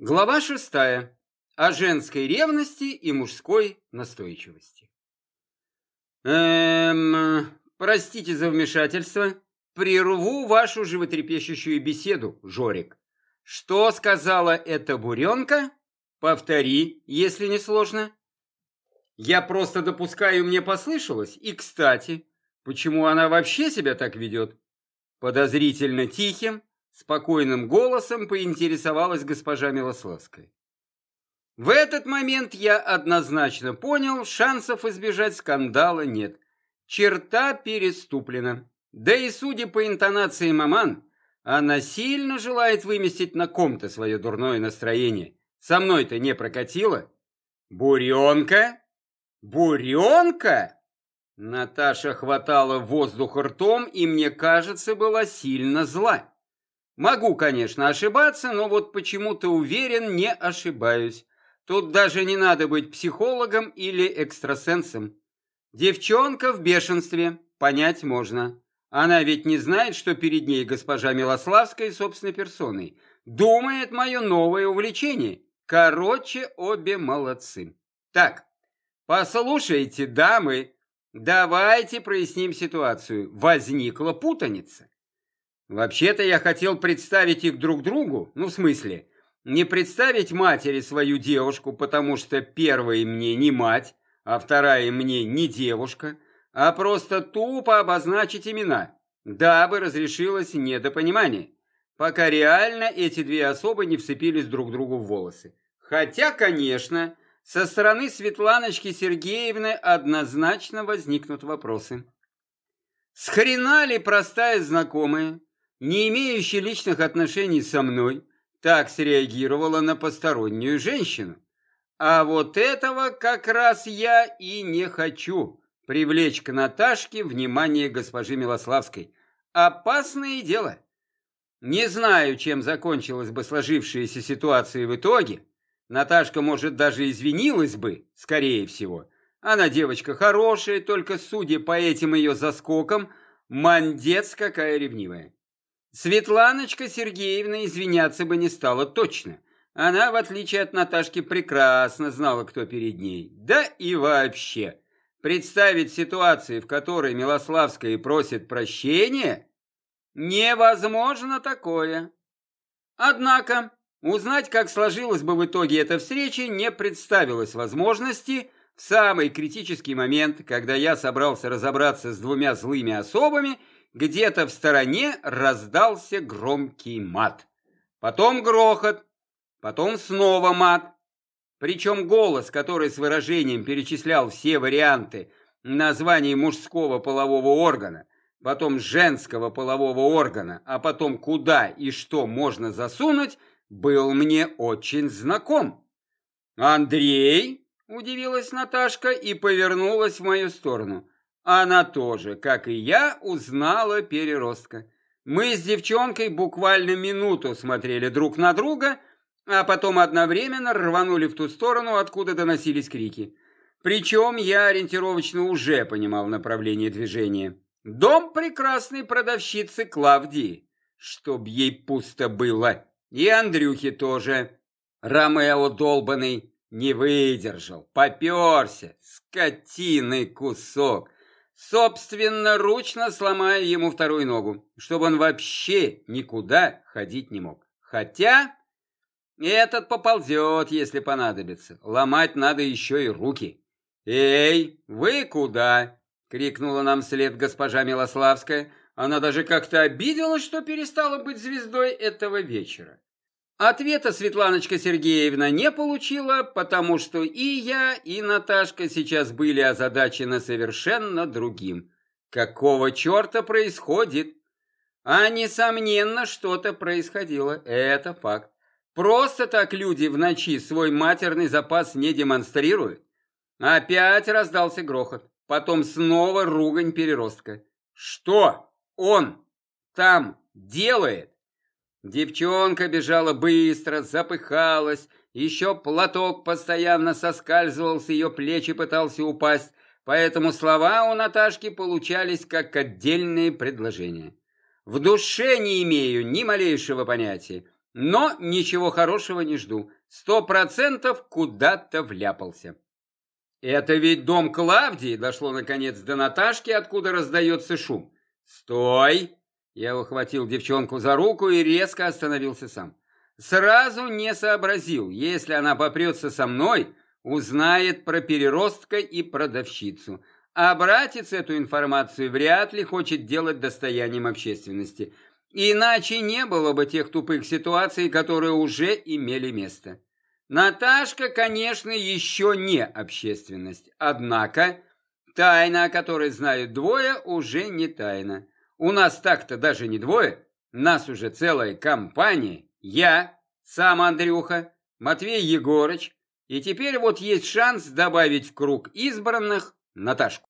Глава шестая. О женской ревности и мужской настойчивости. Эм, простите за вмешательство. Прерву вашу животрепещущую беседу, Жорик. Что сказала эта буренка? Повтори, если не сложно. Я просто допускаю, мне послышалось. И, кстати, почему она вообще себя так ведет? Подозрительно тихим, Спокойным голосом поинтересовалась госпожа Милославская. В этот момент я однозначно понял, шансов избежать скандала нет. Черта переступлена. Да и судя по интонации маман, она сильно желает выместить на ком-то свое дурное настроение. Со мной-то не прокатило. Буренка? Буренка? Наташа хватала воздух ртом и, мне кажется, была сильно зла. Могу, конечно, ошибаться, но вот почему-то уверен, не ошибаюсь. Тут даже не надо быть психологом или экстрасенсом. Девчонка в бешенстве, понять можно. Она ведь не знает, что перед ней госпожа Милославская собственной персоной. Думает мое новое увлечение. Короче, обе молодцы. Так, послушайте, дамы, давайте проясним ситуацию. Возникла путаница. Вообще-то я хотел представить их друг другу, ну, в смысле, не представить матери свою девушку, потому что первая мне не мать, а вторая мне не девушка, а просто тупо обозначить имена, дабы разрешилось недопонимание, пока реально эти две особы не вцепились друг другу в волосы. Хотя, конечно, со стороны Светланочки Сергеевны однозначно возникнут вопросы. С хрена ли простая знакомая, не имеющая личных отношений со мной, так среагировала на постороннюю женщину. А вот этого как раз я и не хочу привлечь к Наташке внимание госпожи Милославской. Опасное дело. Не знаю, чем закончилась бы сложившаяся ситуация в итоге. Наташка, может, даже извинилась бы, скорее всего. Она девочка хорошая, только судя по этим ее заскокам, мандец какая ревнивая. Светланочка Сергеевна извиняться бы не стала точно. Она, в отличие от Наташки, прекрасно знала, кто перед ней. Да и вообще, представить ситуацию, в которой Милославская просит прощения, невозможно такое. Однако, узнать, как сложилась бы в итоге эта встреча, не представилось возможности в самый критический момент, когда я собрался разобраться с двумя злыми особами – где-то в стороне раздался громкий мат. Потом грохот, потом снова мат. Причем голос, который с выражением перечислял все варианты названий мужского полового органа, потом женского полового органа, а потом куда и что можно засунуть, был мне очень знаком. «Андрей?» – удивилась Наташка и повернулась в мою сторону. Она тоже, как и я, узнала переростка. Мы с девчонкой буквально минуту смотрели друг на друга, а потом одновременно рванули в ту сторону, откуда доносились крики. Причем я ориентировочно уже понимал направление движения. Дом прекрасной продавщицы Клавдии, чтоб ей пусто было, и Андрюхи тоже. Ромео долбанный не выдержал, поперся, скотиный кусок. Собственно, ручно сломаю ему вторую ногу, чтобы он вообще никуда ходить не мог. Хотя этот поползет, если понадобится. Ломать надо еще и руки. «Эй, вы куда?» — крикнула нам вслед госпожа Милославская. Она даже как-то обиделась, что перестала быть звездой этого вечера. Ответа Светланочка Сергеевна не получила, потому что и я, и Наташка сейчас были озадачены совершенно другим. Какого черта происходит? А несомненно, что-то происходило, это факт. Просто так люди в ночи свой матерный запас не демонстрируют. Опять раздался грохот, потом снова ругань переростка. Что он там делает? Девчонка бежала быстро, запыхалась, еще платок постоянно соскальзывал с ее плеч и пытался упасть, поэтому слова у Наташки получались как отдельные предложения. В душе не имею ни малейшего понятия, Но ничего хорошего не жду. Сто процентов куда-то вляпался. Это ведь дом Клавдии, дошло наконец до Наташки, откуда раздается шум. Стой! Я ухватил девчонку за руку и резко остановился сам. Сразу не сообразил, если она попрется со мной, узнает про переростка и продавщицу. А братец эту информацию вряд ли хочет делать достоянием общественности. Иначе не было бы тех тупых ситуаций, которые уже имели место. Наташка, конечно, еще не общественность. Однако тайна, о которой знают двое, уже не тайна. У нас так-то даже не двое, нас уже целая компания. Я, сам Андрюха, Матвей Егорыч, и теперь вот есть шанс добавить в круг избранных Наташку.